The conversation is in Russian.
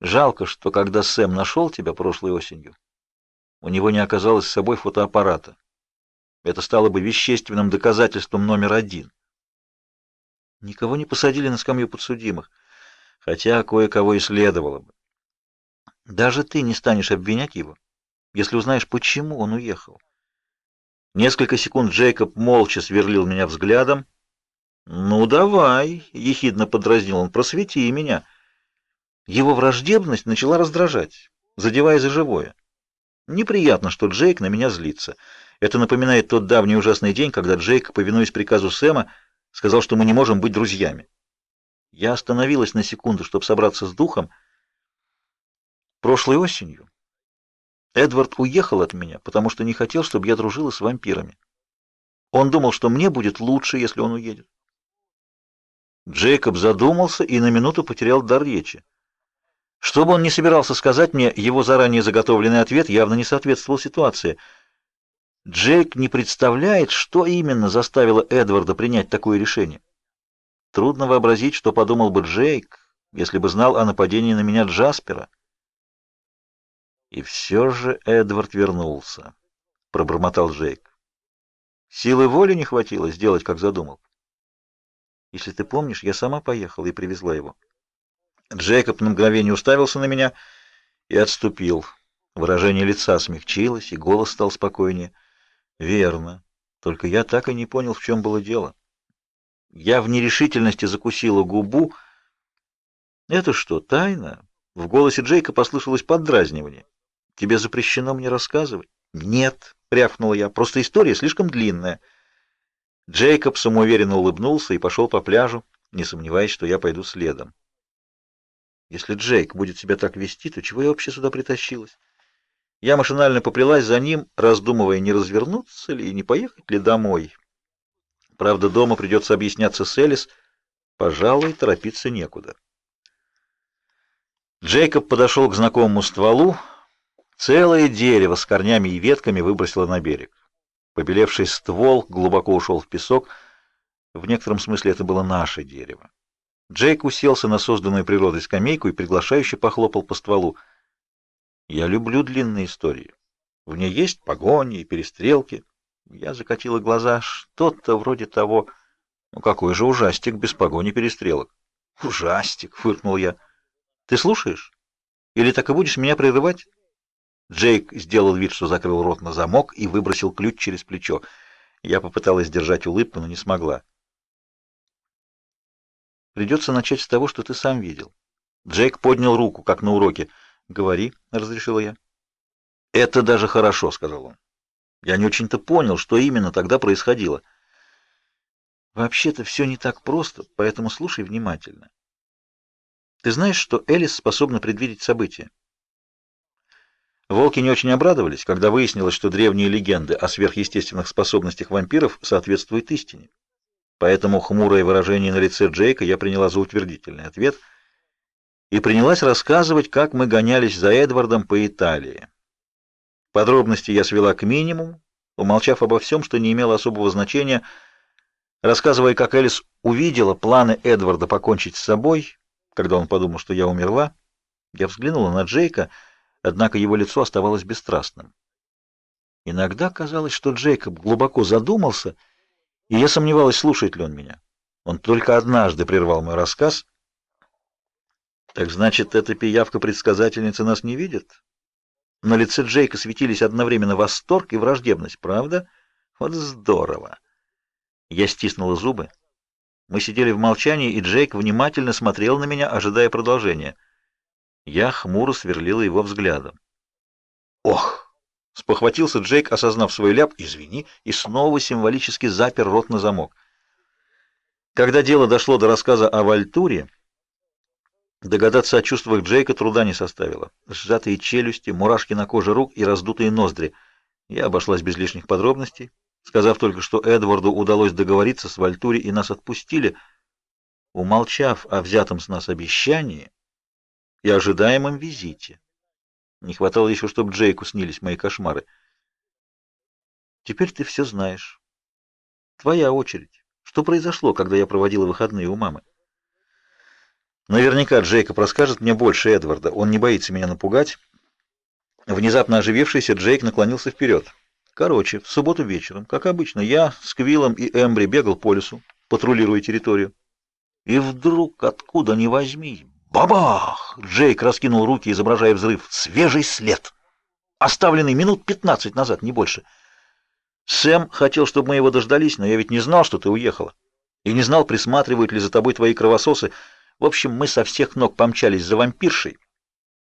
Жалко, что когда Сэм нашел тебя прошлой осенью, у него не оказалось с собой фотоаппарата. Это стало бы вещественным доказательством номер один. Никого не посадили на скамью подсудимых, хотя кое-кого и следовало бы. Даже ты не станешь обвинять его, если узнаешь, почему он уехал. Несколько секунд Джейкоб молча сверлил меня взглядом. «Ну, давай», — ехидно подразнил он, — «просвети меня». Его враждебность начала раздражать, задевая за живое. Неприятно, что Джейк на меня злится. Это напоминает тот давний ужасный день, когда Джейк, повинуясь приказу Сэма, сказал, что мы не можем быть друзьями. Я остановилась на секунду, чтобы собраться с духом. Прошлой осенью Эдвард уехал от меня, потому что не хотел, чтобы я дружила с вампирами. Он думал, что мне будет лучше, если он уедет. Джейкоб задумался и на минуту потерял дар речи. Что бы он ни собирался сказать мне, его заранее заготовленный ответ явно не соответствовал ситуации. Джейк не представляет, что именно заставило Эдварда принять такое решение. Трудно вообразить, что подумал бы Джейк, если бы знал о нападении на меня Джаспера. И все же Эдвард вернулся, пробормотал Джейк. Силы воли не хватило сделать, как задумал. Если ты помнишь, я сама поехала и привезла его. Джейкоб на мгновение уставился на меня и отступил. Выражение лица смягчилось, и голос стал спокойнее. Верно. Только я так и не понял, в чем было дело. Я в нерешительности закусила губу. Это что, тайна? В голосе Джейка послышалось поддразнивание. Тебе запрещено мне рассказывать? Нет, рявкнула я. Просто история слишком длинная. Джейкоб самоуверенно улыбнулся и пошел по пляжу, не сомневаясь, что я пойду следом. Если Джейк будет себя так вести, то чего я вообще сюда притащилась? Я машинально поплелась за ним, раздумывая, не развернуться ли и не поехать ли домой. Правда, дома придется объясняться с Элис. Пожалуй, торопиться некуда. Джейкоб подошел к знакомому стволу, Целое дерево с корнями и ветками выбросило на берег. Побелевший ствол глубоко ушел в песок. В некотором смысле это было наше дерево. Джейк уселся на созданную природой скамейку и приглашающе похлопал по стволу. Я люблю длинные истории. В ней есть погони и перестрелки. Я закатила глаза. Что-то вроде того... Ну какой же ужастик без погони и перестрелок? Ужастик, фыркнул я. Ты слушаешь? Или так и будешь меня прерывать? Джейк сделал вид, что закрыл рот на замок и выбросил ключ через плечо. Я попыталась держать улыбку, но не смогла. Придется начать с того, что ты сам видел. Джейк поднял руку, как на уроке. "Говори", разрешила я. "Это даже хорошо", сказал он. Я не очень-то понял, что именно тогда происходило. Вообще-то все не так просто, поэтому слушай внимательно. Ты знаешь, что Элис способна предвидеть события? Волки не очень обрадовались, когда выяснилось, что древние легенды о сверхъестественных способностях вампиров соответствуют истине. Поэтому хмурое выражение на лице Джейка я приняла за утвердительный ответ и принялась рассказывать, как мы гонялись за Эдвардом по Италии. Подробности я свела к минимуму, умолчав обо всем, что не имело особого значения, рассказывая, как Элис увидела планы Эдварда покончить с собой, когда он подумал, что я умерла. Я взглянула на Джейка — однако его лицо оставалось бесстрастным. Иногда казалось, что Джейкоб глубоко задумался, и я сомневалась, слушает ли он меня. Он только однажды прервал мой рассказ. Так значит, эта пиявка-предсказательница нас не видит? На лице Джейка светились одновременно восторг и враждебность, правда? Вот здорово. Я стиснула зубы. Мы сидели в молчании, и Джейк внимательно смотрел на меня, ожидая продолжения. Я хмуро сверлила его взглядом. Ох, спохватился Джейк, осознав свой ляп. Извини, и снова символически запер рот на замок. Когда дело дошло до рассказа о Вальтуре, догадаться о чувствах Джейка труда не составило. Сжатые челюсти, мурашки на коже рук и раздутые ноздри. Я обошлась без лишних подробностей, сказав только, что Эдварду удалось договориться с Вальтуре и нас отпустили, умолчав о взятом с нас обещании и ожидаемом визите. Не хватало еще, чтобы Джейку снились мои кошмары. Теперь ты все знаешь. Твоя очередь. Что произошло, когда я проводила выходные у мамы? Наверняка Джейкоб расскажет мне больше Эдварда. Он не боится меня напугать. Внезапно оживившийся Джейк наклонился вперед. Короче, в субботу вечером, как обычно, я с Квиллом и Эмбри бегал по лесу, патрулируя территорию. И вдруг, откуда ни возьмись, бабах! Джейк раскинул руки, изображая взрыв. Свежий след! Оставленный минут пятнадцать назад, не больше. Сэм хотел, чтобы мы его дождались, но я ведь не знал, что ты уехала. И не знал, присматривают ли за тобой твои кровососы. В общем, мы со всех ног помчались за вампиршей.